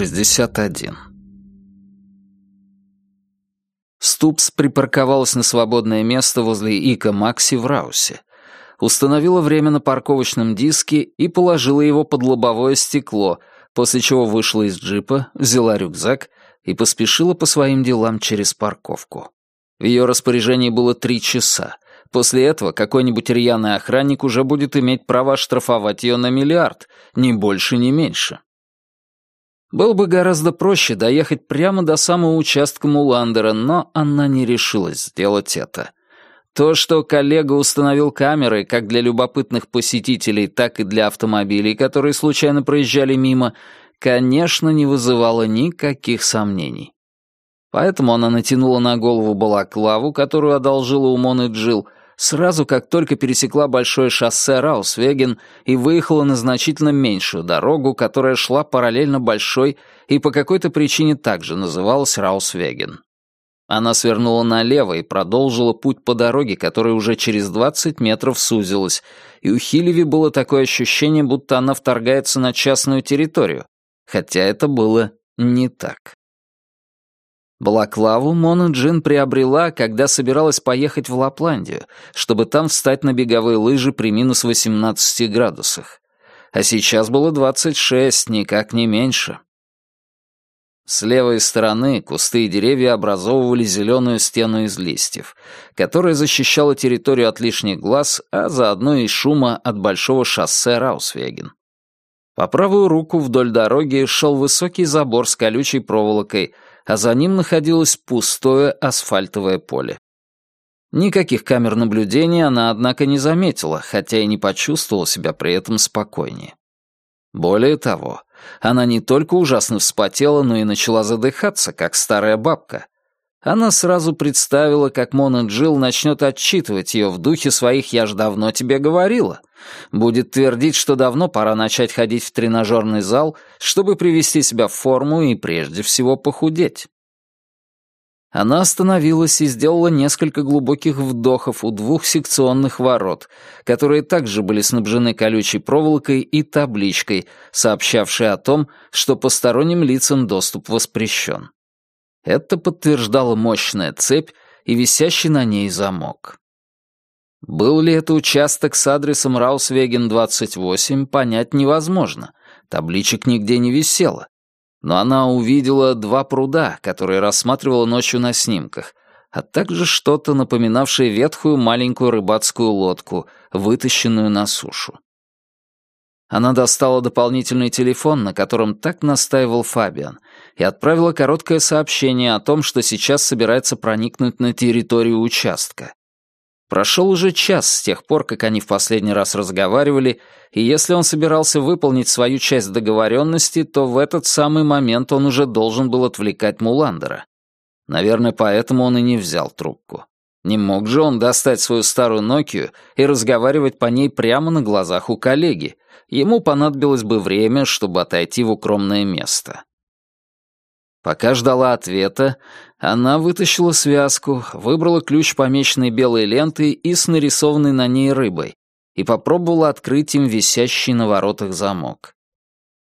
61. Ступс припарковалась на свободное место возле Ика Макси в Раусе, установила время на парковочном диске и положила его под лобовое стекло, после чего вышла из джипа, взяла рюкзак и поспешила по своим делам через парковку. В ее распоряжении было три часа. После этого какой-нибудь рьяный охранник уже будет иметь право штрафовать ее на миллиард, ни больше, ни меньше. Было бы гораздо проще доехать прямо до самого участка Муландера, но она не решилась сделать это. То, что коллега установил камеры как для любопытных посетителей, так и для автомобилей, которые случайно проезжали мимо, конечно, не вызывало никаких сомнений. Поэтому она натянула на голову балаклаву, которую одолжила у Моны Джилл, сразу как только пересекла большое шоссе Раусвеген и выехала на значительно меньшую дорогу, которая шла параллельно большой и по какой-то причине также называлась Раусвеген. Она свернула налево и продолжила путь по дороге, которая уже через 20 метров сузилась, и у Хилеви было такое ощущение, будто она вторгается на частную территорию, хотя это было не так. Балаклаву Мона Джин приобрела, когда собиралась поехать в Лапландию, чтобы там встать на беговые лыжи при минус 18 градусах. А сейчас было 26, никак не меньше. С левой стороны кусты и деревья образовывали зеленую стену из листьев, которая защищала территорию от лишних глаз, а заодно и шума от большого шоссе Раусвеген. По правую руку вдоль дороги шел высокий забор с колючей проволокой — а за ним находилось пустое асфальтовое поле. Никаких камер наблюдения она, однако, не заметила, хотя и не почувствовала себя при этом спокойнее. Более того, она не только ужасно вспотела, но и начала задыхаться, как старая бабка. Она сразу представила, как Мона Джилл начнет отчитывать ее в духе своих «я ж давно тебе говорила», Будет твердить, что давно пора начать ходить в тренажерный зал, чтобы привести себя в форму и прежде всего похудеть. Она остановилась и сделала несколько глубоких вдохов у двух секционных ворот, которые также были снабжены колючей проволокой и табличкой, сообщавшей о том, что посторонним лицам доступ воспрещен. Это подтверждала мощная цепь и висящий на ней замок. Был ли это участок с адресом Раусвеген 28, понять невозможно. Табличек нигде не висело. Но она увидела два пруда, которые рассматривала ночью на снимках, а также что-то напоминавшее ветхую маленькую рыбацкую лодку, вытащенную на сушу. Она достала дополнительный телефон, на котором так настаивал Фабиан, и отправила короткое сообщение о том, что сейчас собирается проникнуть на территорию участка. Прошел уже час с тех пор, как они в последний раз разговаривали, и если он собирался выполнить свою часть договоренности, то в этот самый момент он уже должен был отвлекать Муландера. Наверное, поэтому он и не взял трубку. Не мог же он достать свою старую Нокию и разговаривать по ней прямо на глазах у коллеги. Ему понадобилось бы время, чтобы отойти в укромное место. Пока ждала ответа, она вытащила связку, выбрала ключ, помеченный белой лентой и с нарисованной на ней рыбой, и попробовала открыть им висящий на воротах замок.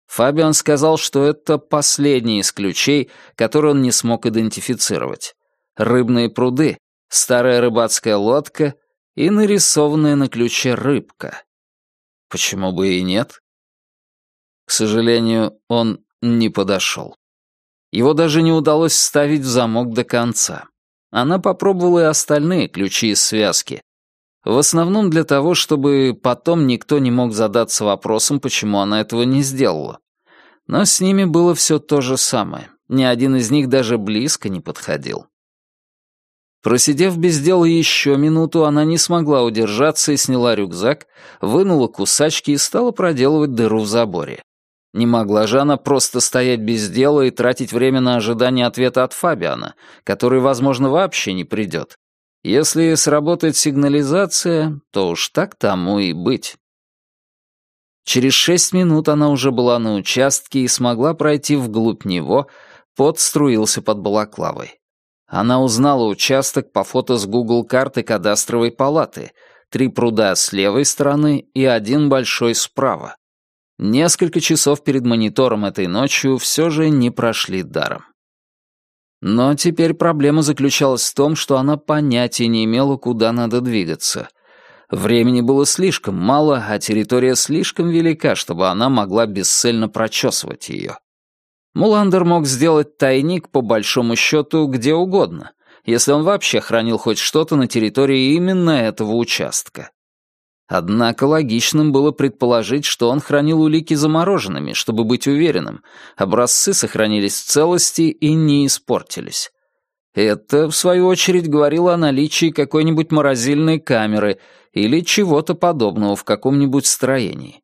Фабиан сказал, что это последний из ключей, который он не смог идентифицировать. Рыбные пруды, старая рыбацкая лодка и нарисованная на ключе рыбка. Почему бы и нет? К сожалению, он не подошел. Его даже не удалось вставить в замок до конца. Она попробовала и остальные ключи из связки. В основном для того, чтобы потом никто не мог задаться вопросом, почему она этого не сделала. Но с ними было все то же самое. Ни один из них даже близко не подходил. Просидев без дела еще минуту, она не смогла удержаться и сняла рюкзак, вынула кусачки и стала проделывать дыру в заборе. Не могла же она просто стоять без дела и тратить время на ожидание ответа от Фабиана, который, возможно, вообще не придет. Если сработает сигнализация, то уж так тому и быть. Через шесть минут она уже была на участке и смогла пройти вглубь него, пот струился под балаклавой. Она узнала участок по фото с Google карты кадастровой палаты, три пруда с левой стороны и один большой справа. Несколько часов перед монитором этой ночью все же не прошли даром. Но теперь проблема заключалась в том, что она понятия не имела, куда надо двигаться. Времени было слишком мало, а территория слишком велика, чтобы она могла бесцельно прочесывать ее. Муландер мог сделать тайник, по большому счету, где угодно, если он вообще хранил хоть что-то на территории именно этого участка. Однако логичным было предположить, что он хранил улики замороженными, чтобы быть уверенным, образцы сохранились в целости и не испортились. Это, в свою очередь, говорило о наличии какой-нибудь морозильной камеры или чего-то подобного в каком-нибудь строении.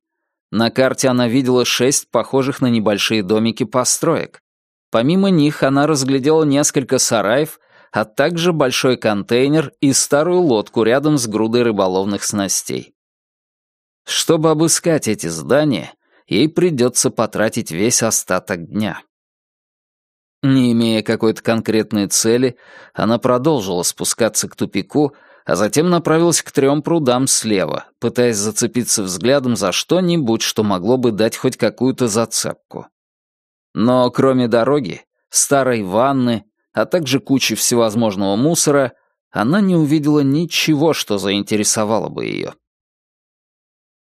На карте она видела шесть похожих на небольшие домики построек. Помимо них она разглядела несколько сараев, а также большой контейнер и старую лодку рядом с грудой рыболовных снастей. Чтобы обыскать эти здания, ей придется потратить весь остаток дня. Не имея какой-то конкретной цели, она продолжила спускаться к тупику, а затем направилась к трем прудам слева, пытаясь зацепиться взглядом за что-нибудь, что могло бы дать хоть какую-то зацепку. Но кроме дороги, старой ванны, а также кучи всевозможного мусора, она не увидела ничего, что заинтересовало бы ее.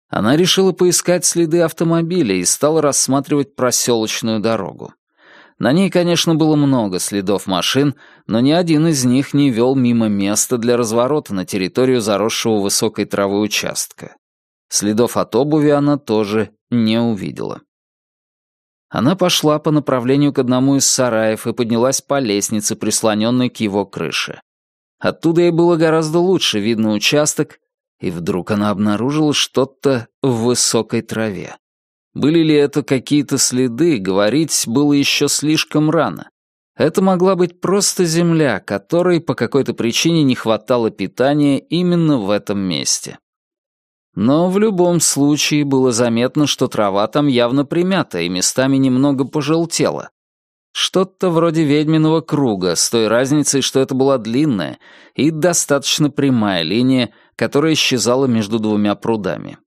Она решила поискать следы автомобиля и стала рассматривать проселочную дорогу. На ней, конечно, было много следов машин, но ни один из них не вел мимо места для разворота на территорию заросшего высокой травы участка. Следов от обуви она тоже не увидела. Она пошла по направлению к одному из сараев и поднялась по лестнице, прислоненной к его крыше. Оттуда ей было гораздо лучше видно участок, и вдруг она обнаружила что-то в высокой траве. Были ли это какие-то следы, говорить было еще слишком рано. Это могла быть просто земля, которой по какой-то причине не хватало питания именно в этом месте. Но в любом случае было заметно, что трава там явно примята и местами немного пожелтела. Что-то вроде ведьминого круга, с той разницей, что это была длинная и достаточно прямая линия, которая исчезала между двумя прудами.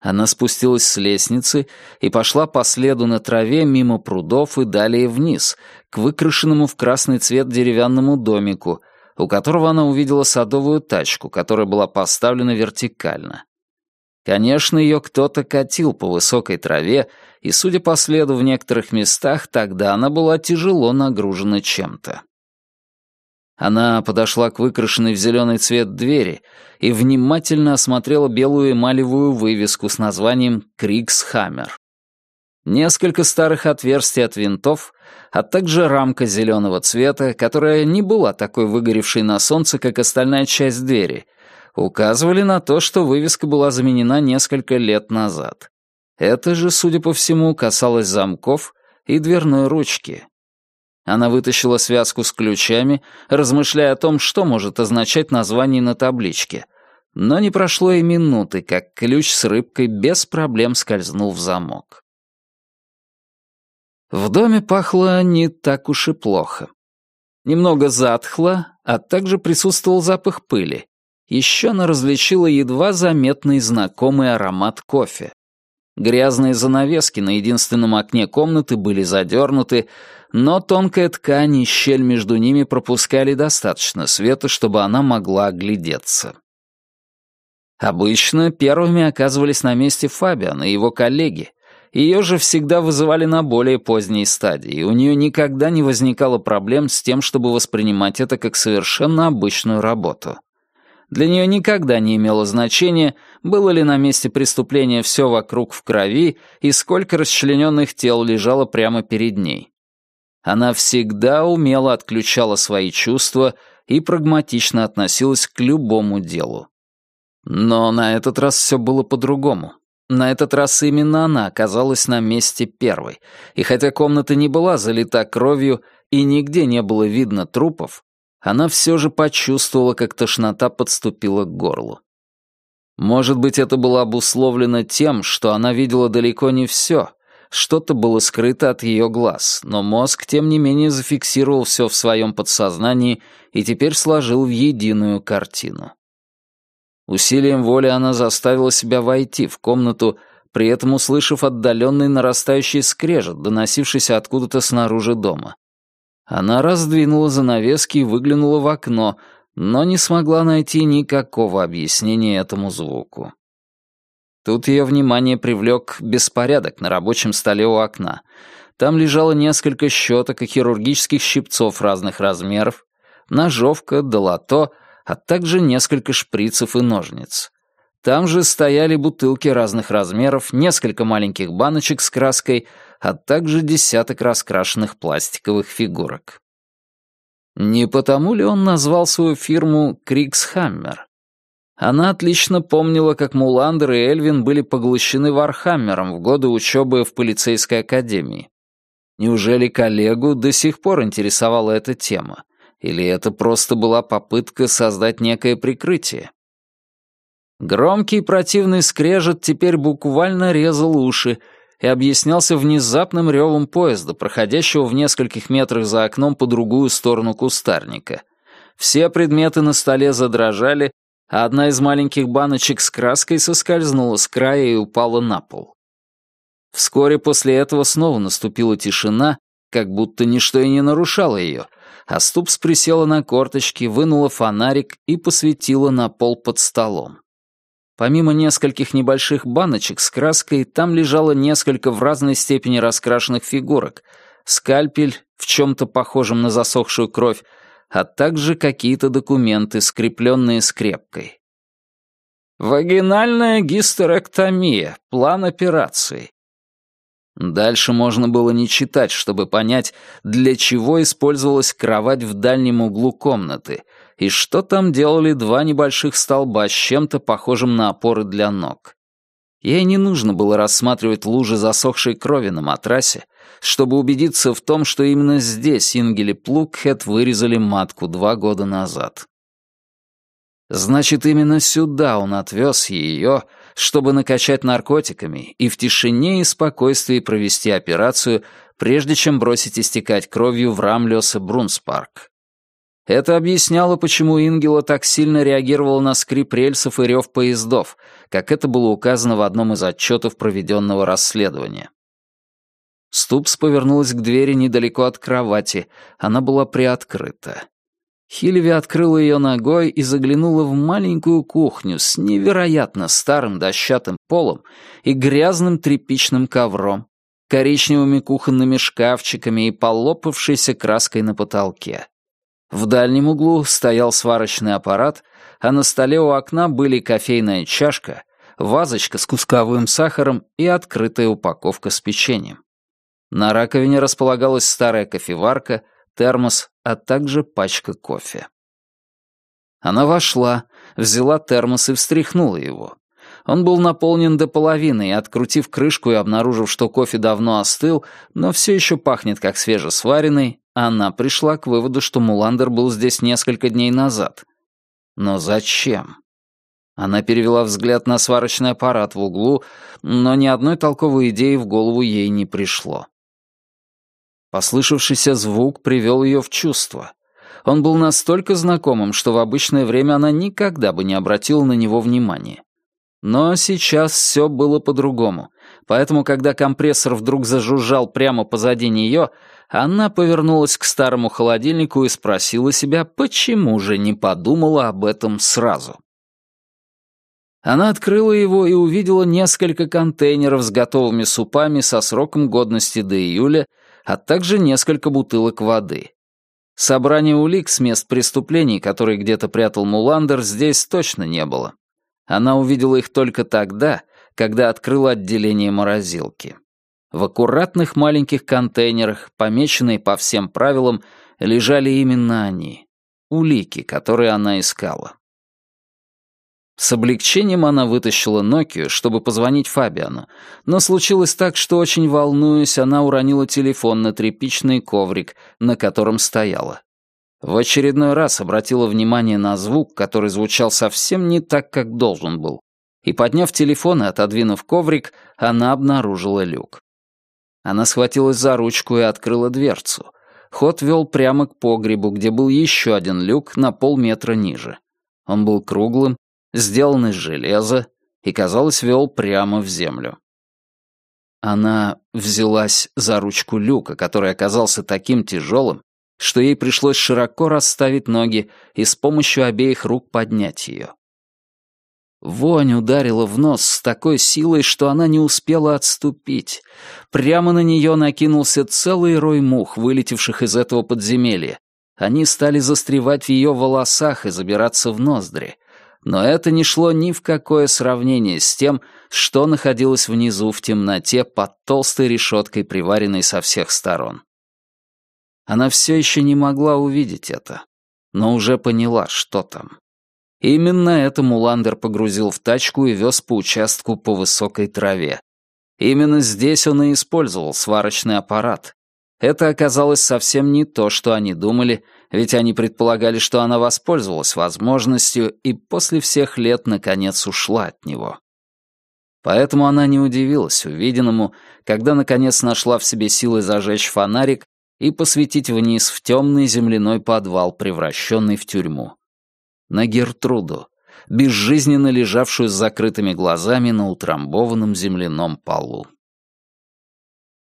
Она спустилась с лестницы и пошла по следу на траве мимо прудов и далее вниз, к выкрашенному в красный цвет деревянному домику, у которого она увидела садовую тачку, которая была поставлена вертикально. Конечно, ее кто-то катил по высокой траве, и, судя по следу в некоторых местах, тогда она была тяжело нагружена чем-то. Она подошла к выкрашенной в зеленый цвет двери и внимательно осмотрела белую эмалевую вывеску с названием «Криксхаммер». Несколько старых отверстий от винтов а также рамка зеленого цвета, которая не была такой выгоревшей на солнце, как остальная часть двери, указывали на то, что вывеска была заменена несколько лет назад. Это же, судя по всему, касалось замков и дверной ручки. Она вытащила связку с ключами, размышляя о том, что может означать название на табличке. Но не прошло и минуты, как ключ с рыбкой без проблем скользнул в замок. В доме пахло не так уж и плохо. Немного затхло, а также присутствовал запах пыли. Еще она различила едва заметный знакомый аромат кофе. Грязные занавески на единственном окне комнаты были задернуты, но тонкая ткань и щель между ними пропускали достаточно света, чтобы она могла оглядеться. Обычно первыми оказывались на месте Фабиан и его коллеги, ее же всегда вызывали на более поздней стадии, и у нее никогда не возникало проблем с тем, чтобы воспринимать это как совершенно обычную работу. Для нее никогда не имело значения, было ли на месте преступления все вокруг в крови и сколько расчлененных тел лежало прямо перед ней. Она всегда умело отключала свои чувства и прагматично относилась к любому делу. Но на этот раз все было по-другому. На этот раз именно она оказалась на месте первой, и хотя комната не была залита кровью и нигде не было видно трупов, она все же почувствовала, как тошнота подступила к горлу. Может быть, это было обусловлено тем, что она видела далеко не все, что-то было скрыто от ее глаз, но мозг, тем не менее, зафиксировал все в своем подсознании и теперь сложил в единую картину. Усилием воли она заставила себя войти в комнату, при этом услышав отдаленный нарастающий скрежет, доносившийся откуда-то снаружи дома. Она раздвинула занавески и выглянула в окно, но не смогла найти никакого объяснения этому звуку. Тут ее внимание привлек беспорядок на рабочем столе у окна. Там лежало несколько щеток и хирургических щипцов разных размеров, ножовка, долото, а также несколько шприцев и ножниц. Там же стояли бутылки разных размеров, несколько маленьких баночек с краской, а также десяток раскрашенных пластиковых фигурок. Не потому ли он назвал свою фирму «Кригсхаммер»? Она отлично помнила, как Муландер и Эльвин были поглощены Вархаммером в годы учебы в полицейской академии. Неужели коллегу до сих пор интересовала эта тема? Или это просто была попытка создать некое прикрытие? Громкий противный скрежет теперь буквально резал уши, и объяснялся внезапным ревом поезда, проходящего в нескольких метрах за окном по другую сторону кустарника. Все предметы на столе задрожали, а одна из маленьких баночек с краской соскользнула с края и упала на пол. Вскоре после этого снова наступила тишина, как будто ничто и не нарушало ее, а Ступс присела на корточки, вынула фонарик и посветила на пол под столом. Помимо нескольких небольших баночек с краской, там лежало несколько в разной степени раскрашенных фигурок, скальпель в чем-то похожем на засохшую кровь, а также какие-то документы, скрепленные скрепкой. Вагинальная гистерэктомия, план операции. Дальше можно было не читать, чтобы понять, для чего использовалась кровать в дальнем углу комнаты — и что там делали два небольших столба с чем-то похожим на опоры для ног. Ей не нужно было рассматривать лужи засохшей крови на матрасе, чтобы убедиться в том, что именно здесь Ингели Плукхет вырезали матку два года назад. Значит, именно сюда он отвез ее, чтобы накачать наркотиками и в тишине и спокойствии провести операцию, прежде чем бросить истекать кровью в Рамлёса Брунспарк. Это объясняло, почему Ингела так сильно реагировала на скрип рельсов и рев поездов, как это было указано в одном из отчетов проведенного расследования. Ступс повернулась к двери недалеко от кровати. Она была приоткрыта. Хильви открыла ее ногой и заглянула в маленькую кухню с невероятно старым дощатым полом и грязным тряпичным ковром, коричневыми кухонными шкафчиками и полопавшейся краской на потолке. В дальнем углу стоял сварочный аппарат, а на столе у окна были кофейная чашка, вазочка с кусковым сахаром и открытая упаковка с печеньем. На раковине располагалась старая кофеварка, термос, а также пачка кофе. Она вошла, взяла термос и встряхнула его. Он был наполнен до половины, и, открутив крышку и обнаружив, что кофе давно остыл, но все еще пахнет как свежесваренный, она пришла к выводу, что Муландер был здесь несколько дней назад. Но зачем? Она перевела взгляд на сварочный аппарат в углу, но ни одной толковой идеи в голову ей не пришло. Послышавшийся звук привел ее в чувство. Он был настолько знакомым, что в обычное время она никогда бы не обратила на него внимания. Но сейчас все было по-другому, поэтому, когда компрессор вдруг зажужжал прямо позади нее, она повернулась к старому холодильнику и спросила себя, почему же не подумала об этом сразу. Она открыла его и увидела несколько контейнеров с готовыми супами со сроком годности до июля, а также несколько бутылок воды. Собрания улик с мест преступлений, которые где-то прятал Муландер, здесь точно не было. Она увидела их только тогда, когда открыла отделение морозилки. В аккуратных маленьких контейнерах, помеченные по всем правилам, лежали именно они. Улики, которые она искала. С облегчением она вытащила Нокию, чтобы позвонить Фабиану, но случилось так, что, очень волнуясь, она уронила телефон на тряпичный коврик, на котором стояла. В очередной раз обратила внимание на звук, который звучал совсем не так, как должен был. И, подняв телефон и отодвинув коврик, она обнаружила люк. Она схватилась за ручку и открыла дверцу. Ход вел прямо к погребу, где был еще один люк на полметра ниже. Он был круглым, сделан из железа и, казалось, вел прямо в землю. Она взялась за ручку люка, который оказался таким тяжелым, что ей пришлось широко расставить ноги и с помощью обеих рук поднять ее. Вонь ударила в нос с такой силой, что она не успела отступить. Прямо на нее накинулся целый рой мух, вылетевших из этого подземелья. Они стали застревать в ее волосах и забираться в ноздри. Но это не шло ни в какое сравнение с тем, что находилось внизу в темноте под толстой решеткой, приваренной со всех сторон. Она все еще не могла увидеть это, но уже поняла, что там. Именно это Муландер погрузил в тачку и вез по участку по высокой траве. Именно здесь он и использовал сварочный аппарат. Это оказалось совсем не то, что они думали, ведь они предполагали, что она воспользовалась возможностью и после всех лет наконец ушла от него. Поэтому она не удивилась увиденному, когда наконец нашла в себе силы зажечь фонарик и посветить вниз в темный земляной подвал, превращенный в тюрьму на Гертруду, безжизненно лежавшую с закрытыми глазами на утрамбованном земляном полу.